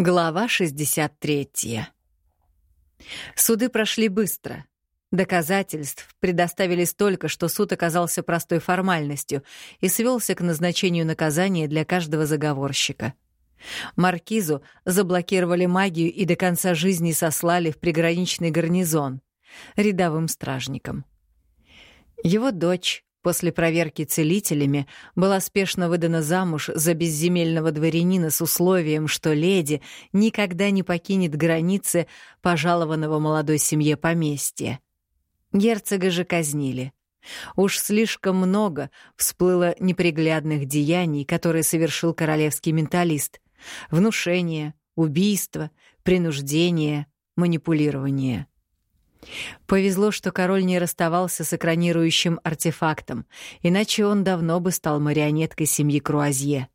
Глава 63. Суды прошли быстро. Доказательств предоставили столько, что суд оказался простой формальностью и свелся к назначению наказания для каждого заговорщика. Маркизу заблокировали магию и до конца жизни сослали в приграничный гарнизон рядовым стражником. Его дочь, после проверки целителями была спешно выдана замуж за безземельного дворянина с условием, что леди никогда не покинет границы пожалованного молодой семье поместья. Герцога же казнили. Уж слишком много всплыло неприглядных деяний, которые совершил королевский менталист. Внушение, убийство, принуждение, манипулирование — Повезло, что король не расставался с экранирующим артефактом, иначе он давно бы стал марионеткой семьи Круазье.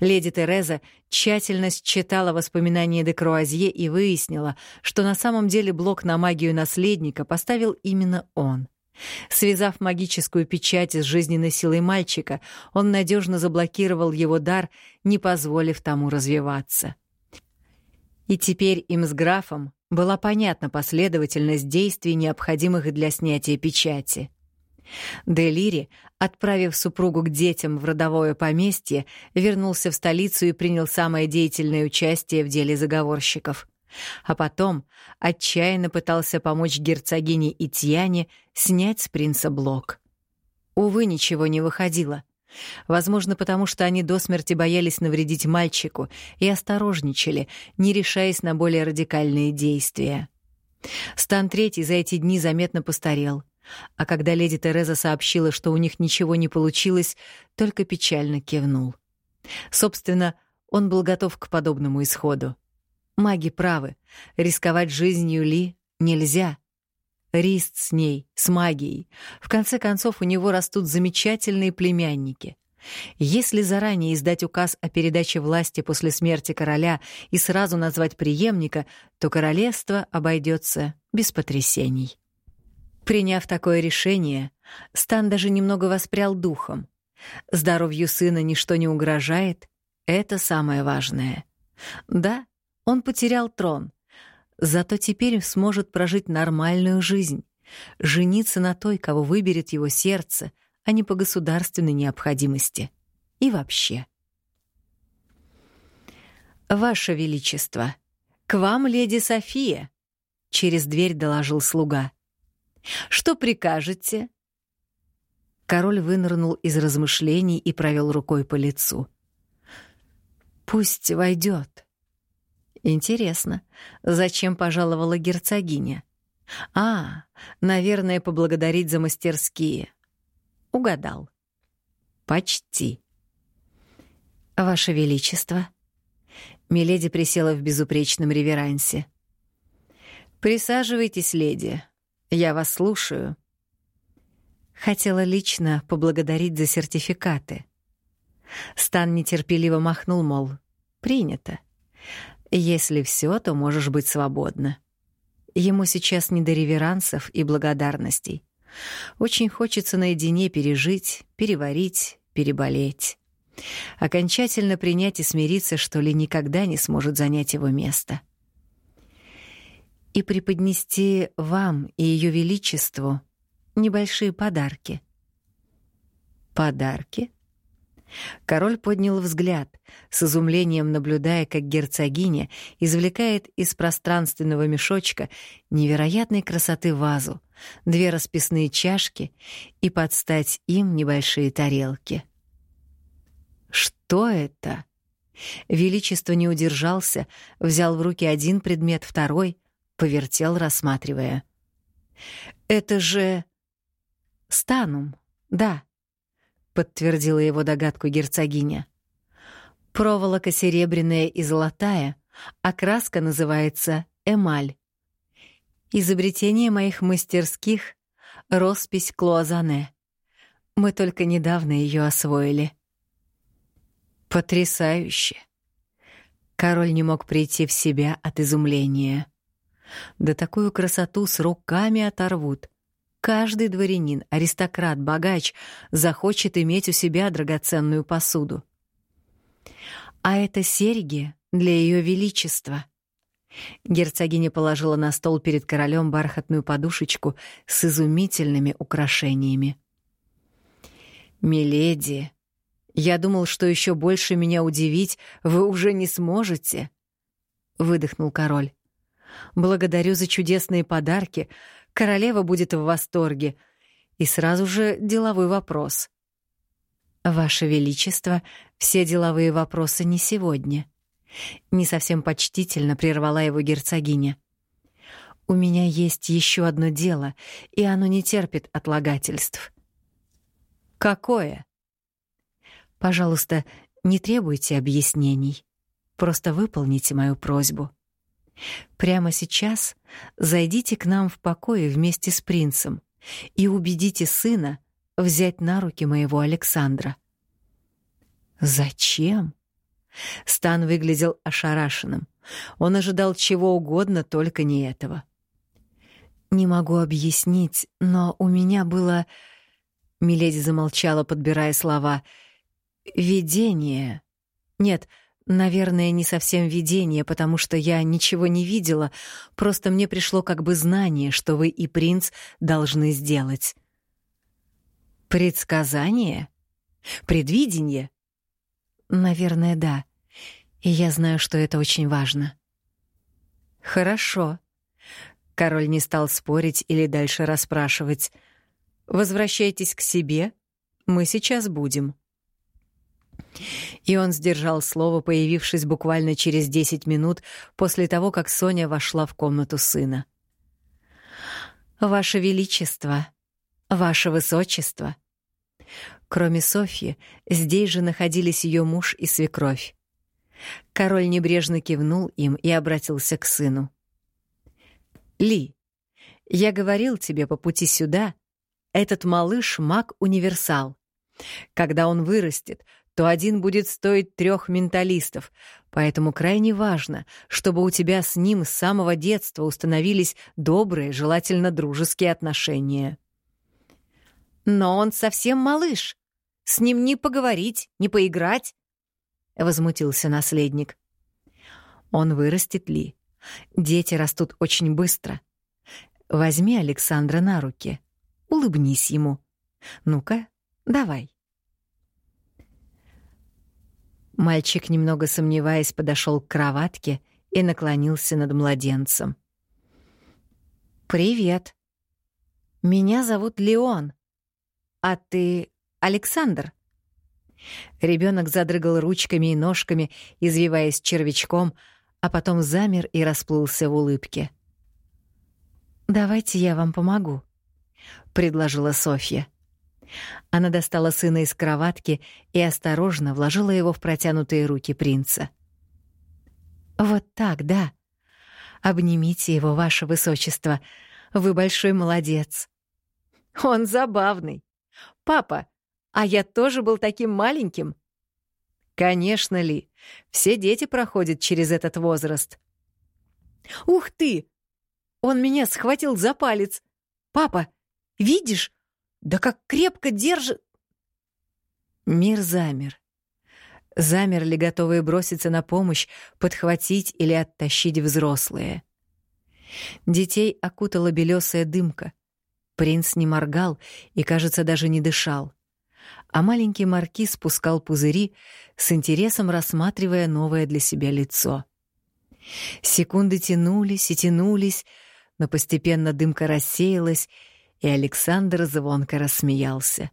Леди Тереза тщательно считала воспоминания де Круазье и выяснила, что на самом деле блок на магию наследника поставил именно он. Связав магическую печать с жизненной силой мальчика, он надежно заблокировал его дар, не позволив тому развиваться. И теперь им с графом была понятна последовательность действий, необходимых для снятия печати. Делири, отправив супругу к детям в родовое поместье, вернулся в столицу и принял самое деятельное участие в деле заговорщиков. А потом отчаянно пытался помочь герцогине Итьяне снять с принца блок. Увы, ничего не выходило. Возможно, потому что они до смерти боялись навредить мальчику и осторожничали, не решаясь на более радикальные действия. Стан Третий за эти дни заметно постарел, а когда леди Тереза сообщила, что у них ничего не получилось, только печально кивнул. Собственно, он был готов к подобному исходу. Маги правы, рисковать жизнью Ли нельзя — Рист с ней, с магией. В конце концов, у него растут замечательные племянники. Если заранее издать указ о передаче власти после смерти короля и сразу назвать преемника, то королевство обойдется без потрясений. Приняв такое решение, Стан даже немного воспрял духом. Здоровью сына ничто не угрожает, это самое важное. Да, он потерял трон, Зато теперь сможет прожить нормальную жизнь, жениться на той, кого выберет его сердце, а не по государственной необходимости. И вообще. «Ваше Величество, к вам леди София», — через дверь доложил слуга. «Что прикажете?» Король вынырнул из размышлений и провел рукой по лицу. «Пусть войдет», Интересно, зачем пожаловала герцогиня? А, наверное, поблагодарить за мастерские. Угадал. Почти. Ваше Величество. Миледи присела в безупречном реверансе. Присаживайтесь, леди. Я вас слушаю. Хотела лично поблагодарить за сертификаты. Стан нетерпеливо махнул, мол, принято. Если все, то можешь быть свободна. Ему сейчас не до реверансов и благодарностей. Очень хочется наедине пережить, переварить, переболеть. Окончательно принять и смириться, что ли никогда не сможет занять его место. И преподнести вам и Ее Величеству небольшие подарки. Подарки? Король поднял взгляд, с изумлением наблюдая, как герцогиня извлекает из пространственного мешочка невероятной красоты вазу, две расписные чашки и подстать им небольшие тарелки. Что это? Величество не удержался, взял в руки один предмет, второй, повертел, рассматривая. Это же станум, да подтвердила его догадку герцогиня. Проволока серебряная и золотая, а краска называется эмаль. Изобретение моих мастерских — роспись Клуазане. Мы только недавно ее освоили. Потрясающе! Король не мог прийти в себя от изумления. Да такую красоту с руками оторвут. Каждый дворянин, аристократ, богач захочет иметь у себя драгоценную посуду. А это серьги для Ее Величества. Герцогиня положила на стол перед королем бархатную подушечку с изумительными украшениями. «Миледи, я думал, что еще больше меня удивить вы уже не сможете», — выдохнул король. «Благодарю за чудесные подарки. Королева будет в восторге. И сразу же деловой вопрос. Ваше Величество, все деловые вопросы не сегодня». Не совсем почтительно прервала его герцогиня. «У меня есть еще одно дело, и оно не терпит отлагательств». «Какое?» «Пожалуйста, не требуйте объяснений. Просто выполните мою просьбу. Прямо сейчас зайдите к нам в покое вместе с принцем и убедите сына взять на руки моего Александра». «Зачем?» Стан выглядел ошарашенным. Он ожидал чего угодно, только не этого. «Не могу объяснить, но у меня было...» Миледи замолчала, подбирая слова. «Видение. Нет, наверное, не совсем видение, потому что я ничего не видела, просто мне пришло как бы знание, что вы и принц должны сделать». «Предсказание? Предвидение?» Наверное, да. И я знаю, что это очень важно. Хорошо. Король не стал спорить или дальше расспрашивать. Возвращайтесь к себе. Мы сейчас будем. И он сдержал слово, появившись буквально через десять минут после того, как Соня вошла в комнату сына. «Ваше Величество! Ваше Высочество!» Кроме Софьи, здесь же находились ее муж и свекровь. Король небрежно кивнул им и обратился к сыну. «Ли, я говорил тебе по пути сюда, этот малыш — маг-универсал. Когда он вырастет, то один будет стоить трех менталистов, поэтому крайне важно, чтобы у тебя с ним с самого детства установились добрые, желательно дружеские отношения». «Но он совсем малыш», с ним не поговорить, не поиграть?» — возмутился наследник. «Он вырастет ли? Дети растут очень быстро. Возьми Александра на руки, улыбнись ему. Ну-ка, давай». Мальчик, немного сомневаясь, подошел к кроватке и наклонился над младенцем. «Привет. Меня зовут Леон. А ты Александр. Ребенок задрыгал ручками и ножками, извиваясь червячком, а потом замер и расплылся в улыбке. «Давайте я вам помогу», — предложила Софья. Она достала сына из кроватки и осторожно вложила его в протянутые руки принца. «Вот так, да. Обнимите его, ваше высочество. Вы большой молодец». «Он забавный. Папа, а я тоже был таким маленьким. Конечно ли, все дети проходят через этот возраст. Ух ты! Он меня схватил за палец. Папа, видишь? Да как крепко держит... Мир замер. Замерли, готовые броситься на помощь, подхватить или оттащить взрослые. Детей окутала белесая дымка. Принц не моргал и, кажется, даже не дышал а маленький маркиз спускал пузыри, с интересом рассматривая новое для себя лицо. Секунды тянулись и тянулись, но постепенно дымка рассеялась, и Александр звонко рассмеялся.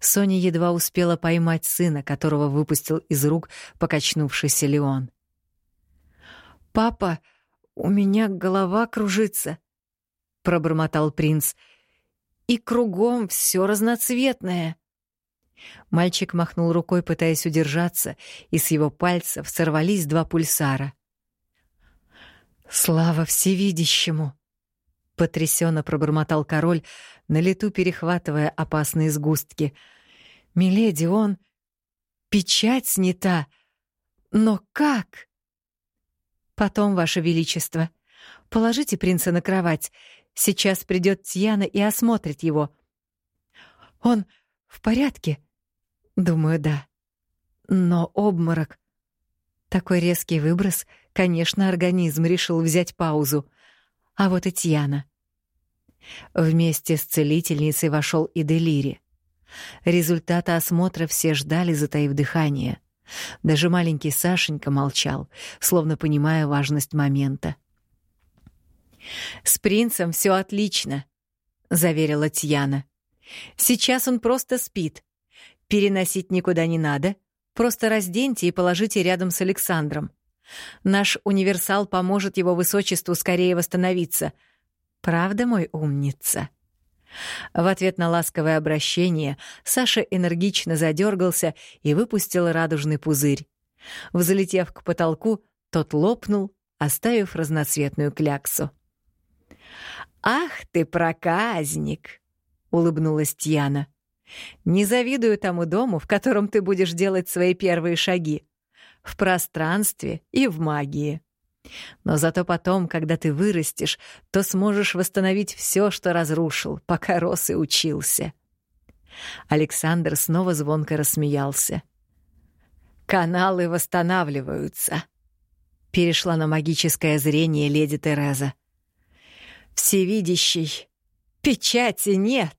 Соня едва успела поймать сына, которого выпустил из рук покачнувшийся Леон. «Папа, у меня голова кружится», — пробормотал принц, — «и кругом все разноцветное». Мальчик махнул рукой, пытаясь удержаться, и с его пальцев сорвались два пульсара. «Слава всевидящему!» — потрясенно пробормотал король, на лету перехватывая опасные сгустки. «Миледи, он... Печать снята! Но как?» «Потом, Ваше Величество. Положите принца на кровать. Сейчас придет Тьяна и осмотрит его». «Он в порядке?» Думаю, да. Но обморок... Такой резкий выброс, конечно, организм решил взять паузу. А вот и Тьяна. Вместе с целительницей вошел и Делири. Результата осмотра все ждали, затаив дыхание. Даже маленький Сашенька молчал, словно понимая важность момента. «С принцем все отлично», — заверила Тьяна. «Сейчас он просто спит. Переносить никуда не надо. Просто разденьте и положите рядом с Александром. Наш универсал поможет его высочеству скорее восстановиться. Правда, мой умница?» В ответ на ласковое обращение Саша энергично задергался и выпустил радужный пузырь. Взлетев к потолку, тот лопнул, оставив разноцветную кляксу. «Ах ты, проказник!» — улыбнулась Тьяна. «Не завидую тому дому, в котором ты будешь делать свои первые шаги. В пространстве и в магии. Но зато потом, когда ты вырастешь, то сможешь восстановить все, что разрушил, пока рос и учился». Александр снова звонко рассмеялся. «Каналы восстанавливаются», — перешла на магическое зрение леди Тереза. «Всевидящий, печати нет,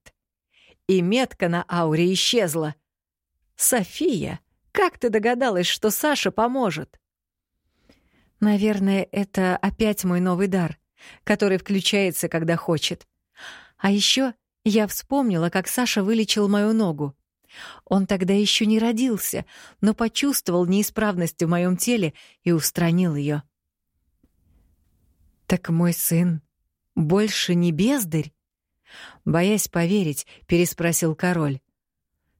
и метка на ауре исчезла. София, как ты догадалась, что Саша поможет?» Наверное, это опять мой новый дар, который включается, когда хочет. А еще я вспомнила, как Саша вылечил мою ногу. Он тогда еще не родился, но почувствовал неисправность в моем теле и устранил ее. «Так мой сын больше не бездарь?» Боясь поверить, переспросил король.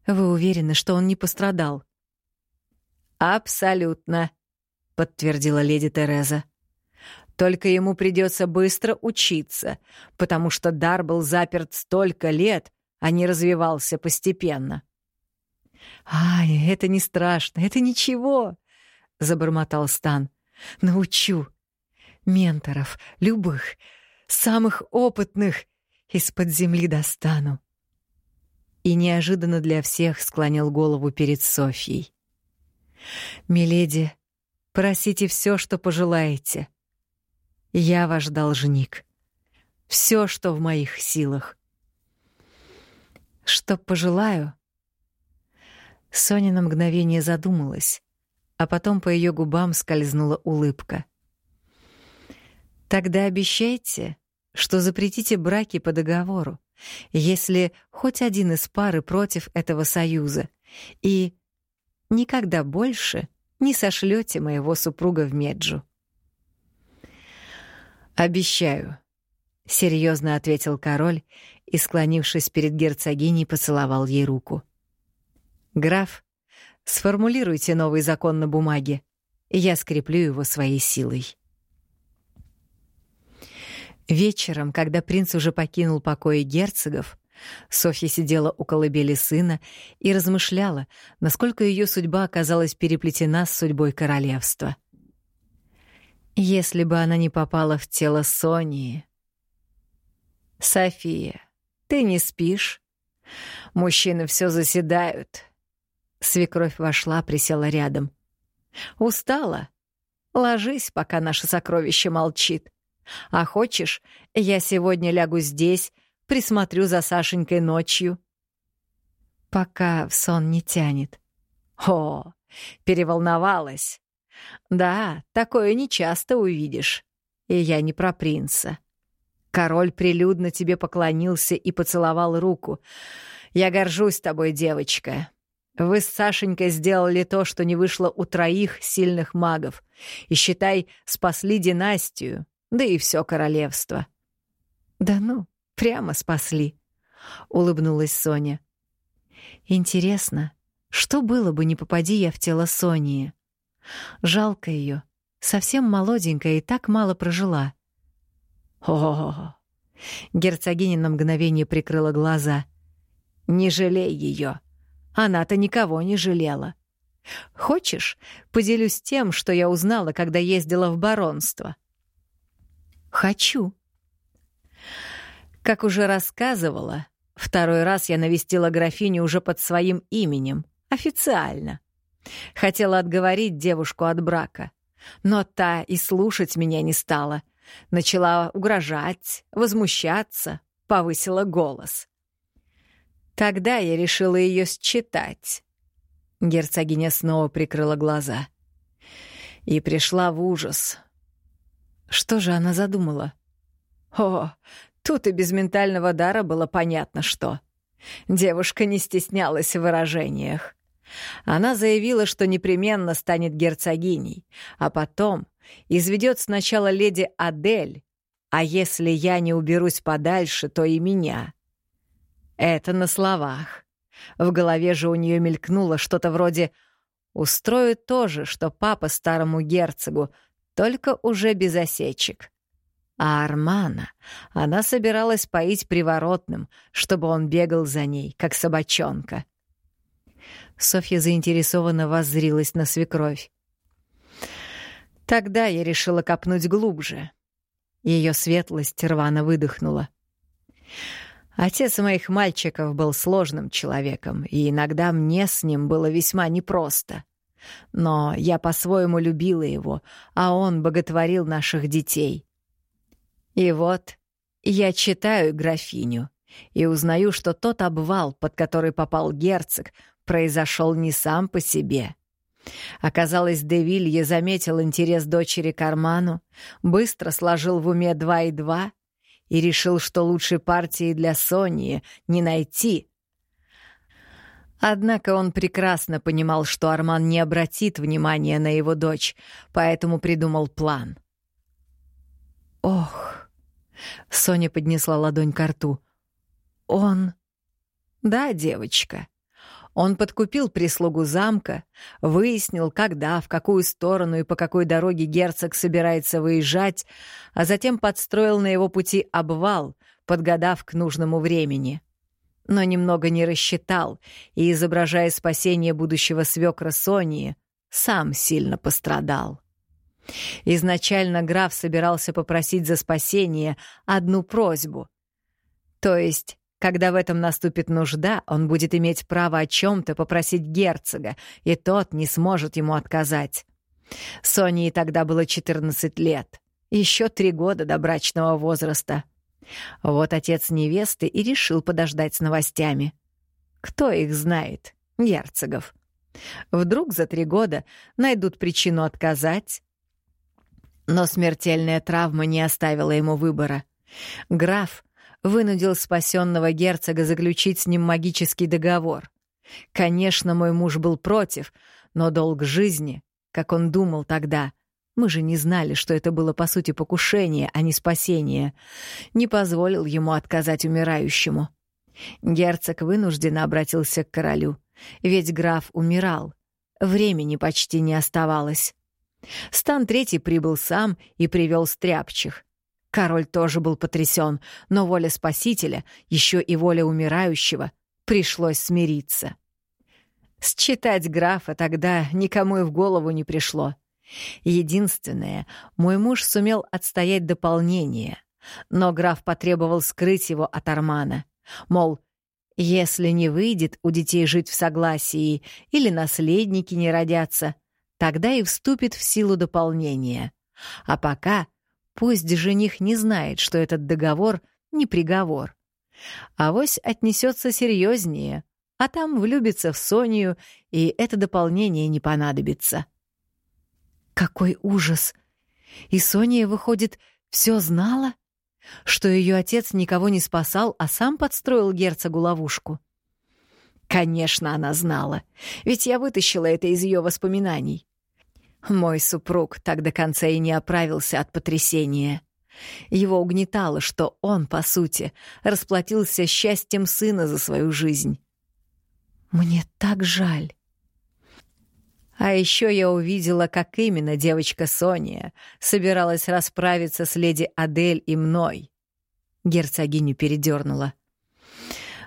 «Вы уверены, что он не пострадал?» «Абсолютно», — подтвердила леди Тереза. «Только ему придется быстро учиться, потому что дар был заперт столько лет, а не развивался постепенно». «Ай, это не страшно, это ничего», — забормотал Стан. «Научу. Менторов, любых, самых опытных, из-под земли достану». И неожиданно для всех склонил голову перед Софьей. «Миледи, Просите все, что пожелаете. Я ваш должник. Все, что в моих силах. Что пожелаю? Соня на мгновение задумалась, а потом по ее губам скользнула улыбка. Тогда обещайте, что запретите браки по договору, если хоть один из пары против этого союза, и никогда больше не сошлете моего супруга в Меджу. «Обещаю», — серьезно ответил король и, склонившись перед герцогиней, поцеловал ей руку. «Граф, сформулируйте новый закон на бумаге, и я скреплю его своей силой». Вечером, когда принц уже покинул покои герцогов, Софья сидела у колыбели сына и размышляла, насколько ее судьба оказалась переплетена с судьбой королевства. Если бы она не попала в тело Сонии... «София, ты не спишь? Мужчины все заседают». Свекровь вошла, присела рядом. «Устала? Ложись, пока наше сокровище молчит. А хочешь, я сегодня лягу здесь, присмотрю за Сашенькой ночью. Пока в сон не тянет. О, переволновалась. Да, такое нечасто увидишь. И я не про принца. Король прилюдно тебе поклонился и поцеловал руку. Я горжусь тобой, девочка. Вы с Сашенькой сделали то, что не вышло у троих сильных магов. И, считай, спасли династию, да и все королевство. Да ну, Прямо спасли, улыбнулась Соня. Интересно, что было бы, не попади я в тело Сонии? Жалко ее, совсем молоденькая и так мало прожила. О, герцогиня на мгновение прикрыла глаза. Не жалей ее, она-то никого не жалела. Хочешь, поделюсь тем, что я узнала, когда ездила в баронство? Хочу. Как уже рассказывала, второй раз я навестила графиню уже под своим именем, официально. Хотела отговорить девушку от брака. Но та и слушать меня не стала. Начала угрожать, возмущаться, повысила голос. Тогда я решила ее считать. Герцогиня снова прикрыла глаза. И пришла в ужас. Что же она задумала? О, тут и без ментального дара было понятно, что. Девушка не стеснялась в выражениях. Она заявила, что непременно станет герцогиней, а потом изведет сначала леди Адель, а если я не уберусь подальше, то и меня. Это на словах. В голове же у нее мелькнуло что-то вроде «Устрою то же, что папа старому герцогу, только уже без осечек». А Армана она собиралась поить приворотным, чтобы он бегал за ней, как собачонка. Софья заинтересованно воззрилась на свекровь. Тогда я решила копнуть глубже. Ее светлость рвано выдохнула. Отец моих мальчиков был сложным человеком, и иногда мне с ним было весьма непросто. Но я по-своему любила его, а он боготворил наших детей. И вот я читаю графиню и узнаю, что тот обвал, под который попал герцог, произошел не сам по себе. Оказалось, Девилье заметил интерес дочери к Арману, быстро сложил в уме два и два и решил, что лучшей партии для Сонии не найти. Однако он прекрасно понимал, что Арман не обратит внимания на его дочь, поэтому придумал план. «Ох!» — Соня поднесла ладонь к рту. «Он...» «Да, девочка», он подкупил прислугу замка, выяснил, когда, в какую сторону и по какой дороге герцог собирается выезжать, а затем подстроил на его пути обвал, подгадав к нужному времени. Но немного не рассчитал и, изображая спасение будущего свекра Сонии, сам сильно пострадал. Изначально граф собирался попросить за спасение одну просьбу. То есть когда в этом наступит нужда, он будет иметь право о чем-то попросить герцога, и тот не сможет ему отказать. Соне тогда было 14 лет, еще три года до брачного возраста. Вот отец невесты и решил подождать с новостями. Кто их знает, герцогов? Вдруг за три года найдут причину отказать? Но смертельная травма не оставила ему выбора. Граф вынудил спасенного герцога заключить с ним магический договор. Конечно, мой муж был против, но долг жизни, как он думал тогда, мы же не знали, что это было по сути покушение, а не спасение, не позволил ему отказать умирающему. Герцог вынужденно обратился к королю, ведь граф умирал, времени почти не оставалось. Стан Третий прибыл сам и привел стряпчих. Король тоже был потрясен, но воля Спасителя, еще и воля умирающего, пришлось смириться. Считать графа тогда никому и в голову не пришло. Единственное, мой муж сумел отстоять дополнение, но граф потребовал скрыть его от Армана. Мол, если не выйдет у детей жить в согласии или наследники не родятся, тогда и вступит в силу дополнение. А пока Пусть жених не знает, что этот договор — не приговор. Авось отнесется серьезнее, а там влюбится в Сонию, и это дополнение не понадобится. Какой ужас! И Сония, выходит, все знала? Что ее отец никого не спасал, а сам подстроил герцогу ловушку? Конечно, она знала, ведь я вытащила это из ее воспоминаний. Мой супруг так до конца и не оправился от потрясения. Его угнетало, что он, по сути, расплатился счастьем сына за свою жизнь. Мне так жаль. А еще я увидела, как именно девочка Сония собиралась расправиться с леди Адель и мной. Герцогиню передернула.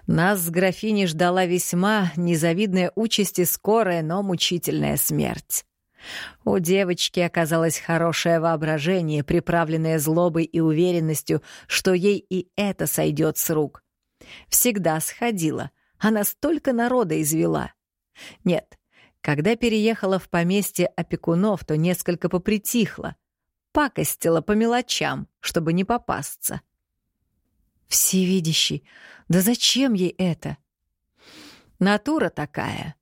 Нас с графиней ждала весьма незавидная участь и скорая, но мучительная смерть. У девочки оказалось хорошее воображение, приправленное злобой и уверенностью, что ей и это сойдет с рук. Всегда сходила, она столько народа извела. Нет, Когда переехала в поместье опекунов, то несколько попритихла, пакостила по мелочам, чтобы не попасться. Всевидящий, да зачем ей это? Натура такая,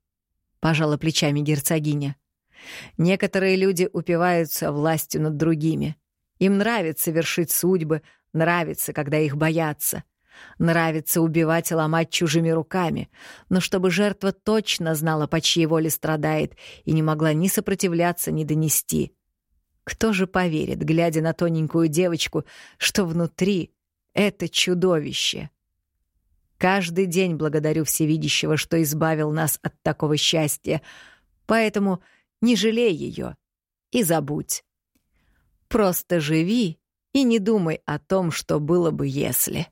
пожала плечами герцогиня. Некоторые люди упиваются властью над другими. Им нравится вершить судьбы, нравится, когда их боятся. Нравится убивать и ломать чужими руками, но чтобы жертва точно знала, по чьей воле страдает, и не могла ни сопротивляться, ни донести. Кто же поверит, глядя на тоненькую девочку, что внутри — это чудовище? Каждый день благодарю Всевидящего, что избавил нас от такого счастья, поэтому не жалей ее и забудь. Просто живи и не думай о том, что было бы, если...